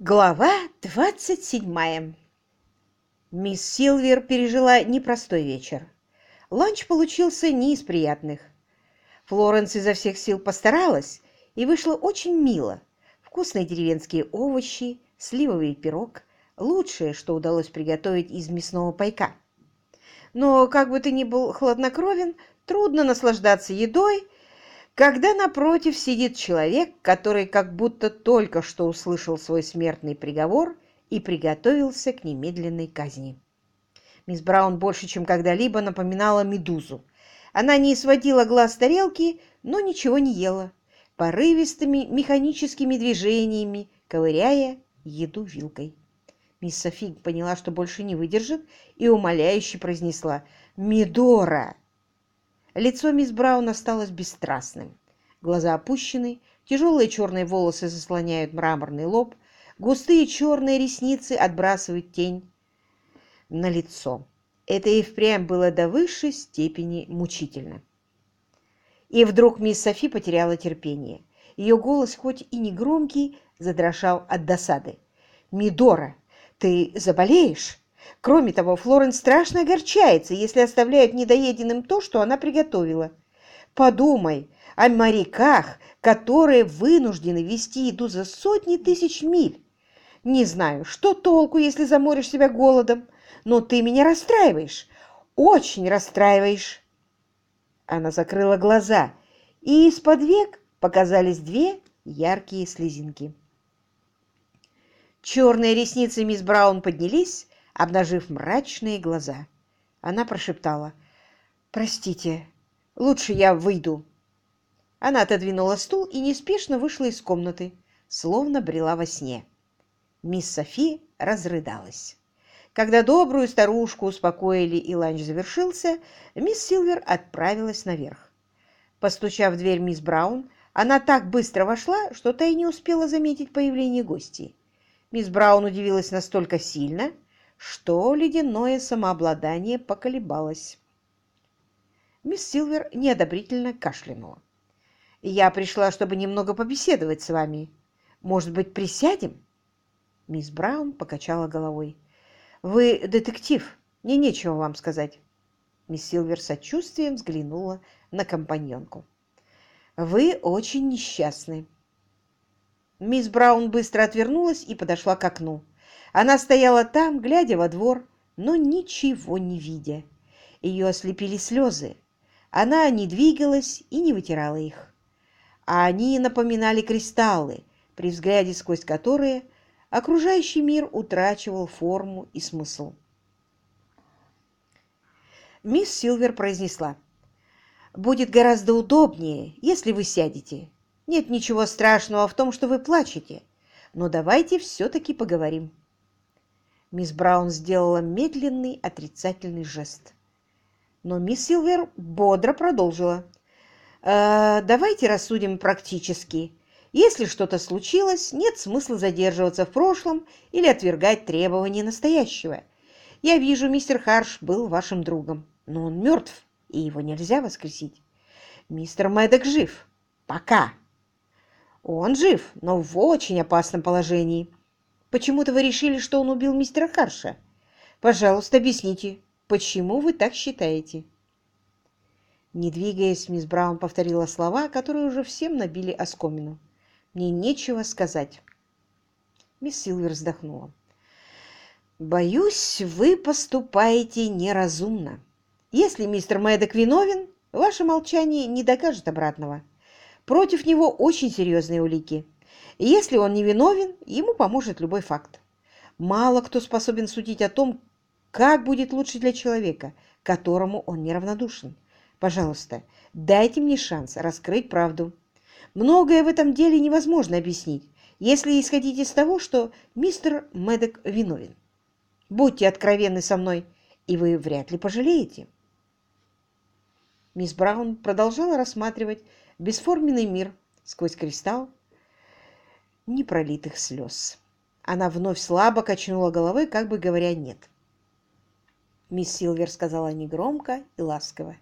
Глава 27. Мисс Силвер пережила непростой вечер. Ланч получился не из приятных. Флоренс изо всех сил постаралась, и вышло очень мило. Вкусные деревенские овощи, сливовый пирог – лучшее, что удалось приготовить из мясного пайка. Но, как бы ты ни был хладнокровен, трудно наслаждаться едой, когда напротив сидит человек, который как будто только что услышал свой смертный приговор и приготовился к немедленной казни. Мисс Браун больше, чем когда-либо напоминала медузу. Она не сводила глаз с тарелки, но ничего не ела, порывистыми механическими движениями, ковыряя еду вилкой. Мисс Софи поняла, что больше не выдержит, и умоляюще произнесла «Мидора!» Лицо мисс Браун осталось бесстрастным. Глаза опущены, тяжелые черные волосы заслоняют мраморный лоб, густые черные ресницы отбрасывают тень на лицо. Это и впрямь было до высшей степени мучительно. И вдруг мисс Софи потеряла терпение. Ее голос, хоть и не громкий, задрожал от досады. «Мидора, ты заболеешь?» Кроме того, Флоренс страшно огорчается, если оставляют недоеденным то, что она приготовила. Подумай о моряках, которые вынуждены вести еду за сотни тысяч миль. Не знаю, что толку, если заморишь себя голодом, но ты меня расстраиваешь, очень расстраиваешь. Она закрыла глаза, и из-под век показались две яркие слезинки. Черные ресницы мисс Браун поднялись, обнажив мрачные глаза. Она прошептала, «Простите, лучше я выйду». Она отодвинула стул и неспешно вышла из комнаты, словно брела во сне. Мисс Софи разрыдалась. Когда добрую старушку успокоили и ланч завершился, мисс Силвер отправилась наверх. Постучав в дверь мисс Браун, она так быстро вошла, что та и не успела заметить появление гостей. Мисс Браун удивилась настолько сильно, что ледяное самообладание поколебалось. Мисс Силвер неодобрительно кашлянула. «Я пришла, чтобы немного побеседовать с вами. Может быть, присядем?» Мисс Браун покачала головой. «Вы детектив, мне нечего вам сказать». Мисс Силвер сочувствием взглянула на компаньонку. «Вы очень несчастны». Мисс Браун быстро отвернулась и подошла к окну. Она стояла там, глядя во двор, но ничего не видя. Ее ослепили слезы. Она не двигалась и не вытирала их. А они напоминали кристаллы, при взгляде сквозь которые окружающий мир утрачивал форму и смысл. Мисс Силвер произнесла, «Будет гораздо удобнее, если вы сядете. Нет ничего страшного в том, что вы плачете, но давайте все-таки поговорим». Мисс Браун сделала медленный отрицательный жест. Но мисс Силвер бодро продолжила. «Э, «Давайте рассудим практически. Если что-то случилось, нет смысла задерживаться в прошлом или отвергать требования настоящего. Я вижу, мистер Харш был вашим другом, но он мертв, и его нельзя воскресить. Мистер Мэддок жив. Пока. Он жив, но в очень опасном положении. Почему-то вы решили, что он убил мистера Харша. Пожалуйста, объясните, почему вы так считаете?» Не двигаясь, мисс Браун повторила слова, которые уже всем набили оскомину. «Мне нечего сказать». Мисс Силвер вздохнула. «Боюсь, вы поступаете неразумно. Если мистер Мэддок виновен, ваше молчание не докажет обратного. Против него очень серьезные улики. Если он не виновен, ему поможет любой факт. Мало кто способен судить о том, как будет лучше для человека, которому он неравнодушен. Пожалуйста, дайте мне шанс раскрыть правду. Многое в этом деле невозможно объяснить, если исходить из того, что мистер Медок виновен. Будьте откровенны со мной, и вы вряд ли пожалеете. Мисс Браун продолжала рассматривать бесформенный мир сквозь кристалл, непролитых слез. Она вновь слабо качнула головой, как бы говоря «нет». Мисс Силвер сказала негромко и ласково.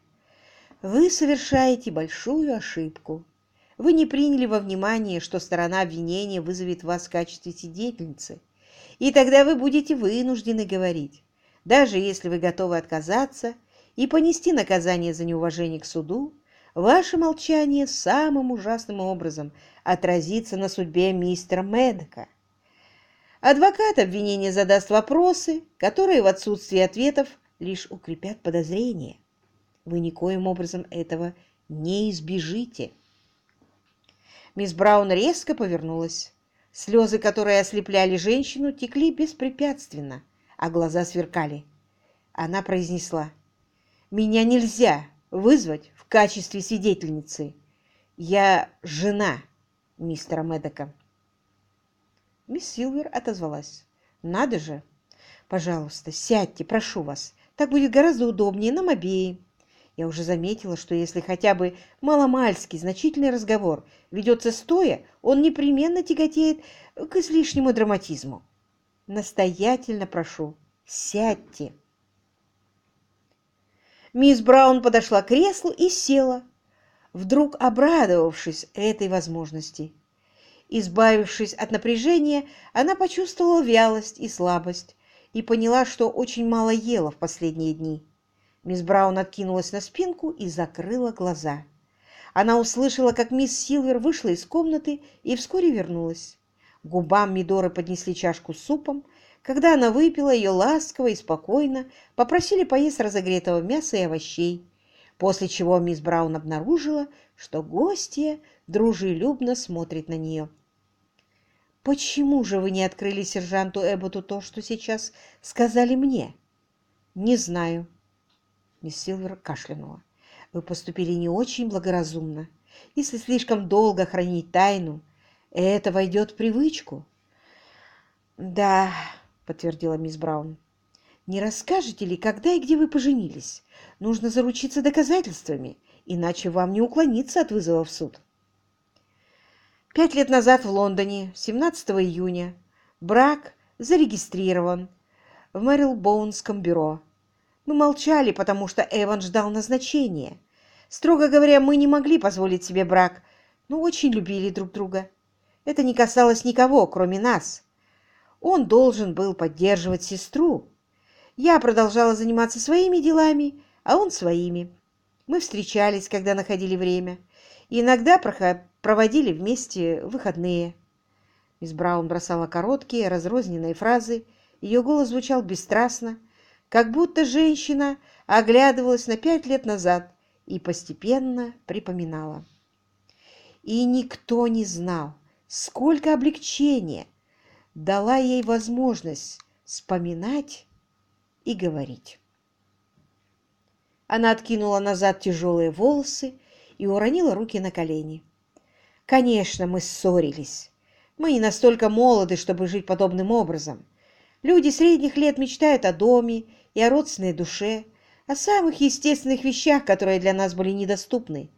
«Вы совершаете большую ошибку. вы не приняли во внимание, что сторона обвинения вызовет вас в качестве свидетельницы, и тогда вы будете вынуждены говорить, даже если вы готовы отказаться и понести наказание за неуважение к суду, ваше молчание самым ужасным образом отразится на судьбе мистера Медока. Адвокат обвинения задаст вопросы, которые в отсутствии ответов лишь укрепят подозрения. Вы никоим образом этого не избежите. Мисс Браун резко повернулась. Слезы, которые ослепляли женщину, текли беспрепятственно, а глаза сверкали. Она произнесла, «Меня нельзя вызвать в качестве свидетельницы. Я жена мистера Медока». Мисс Силвер отозвалась. «Надо же! Пожалуйста, сядьте, прошу вас. Так будет гораздо удобнее нам обеим. Я уже заметила, что если хотя бы маломальский значительный разговор ведется стоя, он непременно тяготеет к излишнему драматизму. Настоятельно прошу, сядьте. Мисс Браун подошла к креслу и села, вдруг обрадовавшись этой возможности. Избавившись от напряжения, она почувствовала вялость и слабость и поняла, что очень мало ела в последние дни. Мисс Браун откинулась на спинку и закрыла глаза. Она услышала, как мисс Силвер вышла из комнаты и вскоре вернулась. губам Мидоры поднесли чашку с супом. Когда она выпила ее ласково и спокойно, попросили поесть разогретого мяса и овощей, после чего мисс Браун обнаружила, что гостья дружелюбно смотрит на нее. «Почему же вы не открыли сержанту Эбботу то, что сейчас сказали мне?» «Не знаю», Мисс Силвер кашлянула. «Вы поступили не очень благоразумно. Если слишком долго хранить тайну, это войдет в привычку». «Да», — подтвердила мисс Браун. «Не расскажете ли, когда и где вы поженились? Нужно заручиться доказательствами, иначе вам не уклониться от вызова в суд». Пять лет назад в Лондоне, 17 июня, брак зарегистрирован в Мэрилбоунском бюро. Мы молчали, потому что Эван ждал назначения. Строго говоря, мы не могли позволить себе брак, но очень любили друг друга. Это не касалось никого, кроме нас. Он должен был поддерживать сестру. Я продолжала заниматься своими делами, а он своими. Мы встречались, когда находили время, и иногда проводили вместе выходные. Мисс Браун бросала короткие, разрозненные фразы, ее голос звучал бесстрастно, как будто женщина оглядывалась на пять лет назад и постепенно припоминала. И никто не знал, сколько облегчения дала ей возможность вспоминать и говорить. Она откинула назад тяжелые волосы и уронила руки на колени. «Конечно, мы ссорились. Мы не настолько молоды, чтобы жить подобным образом. Люди средних лет мечтают о доме и о родственной душе, о самых естественных вещах, которые для нас были недоступны.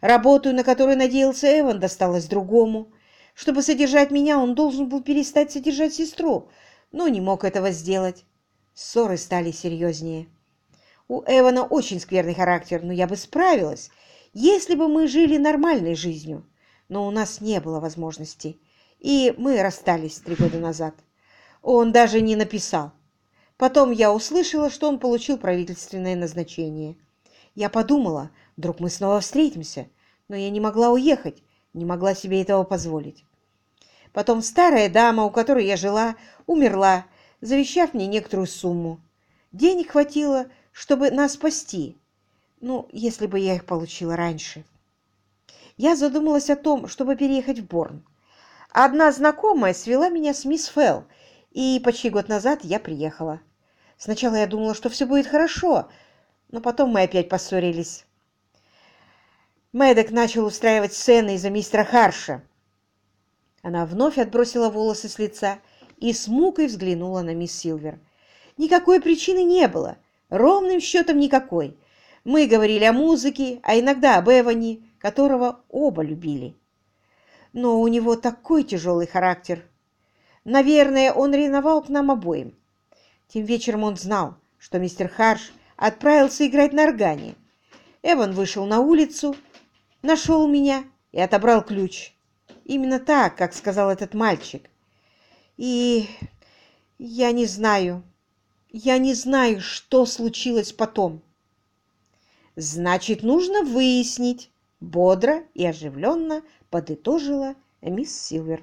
Работу, на которую надеялся Эван, досталась другому. Чтобы содержать меня, он должен был перестать содержать сестру, но не мог этого сделать. Ссоры стали серьезнее. У Эвана очень скверный характер, но я бы справилась, если бы мы жили нормальной жизнью. Но у нас не было возможности, и мы расстались три года назад. Он даже не написал. Потом я услышала, что он получил правительственное назначение. Я подумала, вдруг мы снова встретимся, но я не могла уехать, не могла себе этого позволить. Потом старая дама, у которой я жила, умерла, завещав мне некоторую сумму. Денег хватило, чтобы нас спасти. Ну, если бы я их получила раньше. Я задумалась о том, чтобы переехать в Борн. Одна знакомая свела меня с мисс Фелл, и почти год назад я приехала. Сначала я думала, что все будет хорошо, но потом мы опять поссорились. Мэддок начал устраивать сцены из-за мистера Харша. Она вновь отбросила волосы с лица и с мукой взглянула на мисс Силвер. Никакой причины не было, ровным счетом никакой. Мы говорили о музыке, а иногда об Эване, которого оба любили. Но у него такой тяжелый характер. Наверное, он ревновал к нам обоим. Тем вечером он знал, что мистер Харш отправился играть на органе. Эван вышел на улицу, нашел меня и отобрал ключ. Именно так, как сказал этот мальчик. И я не знаю, я не знаю, что случилось потом. Значит, нужно выяснить, бодро и оживленно подытожила мисс Силвер.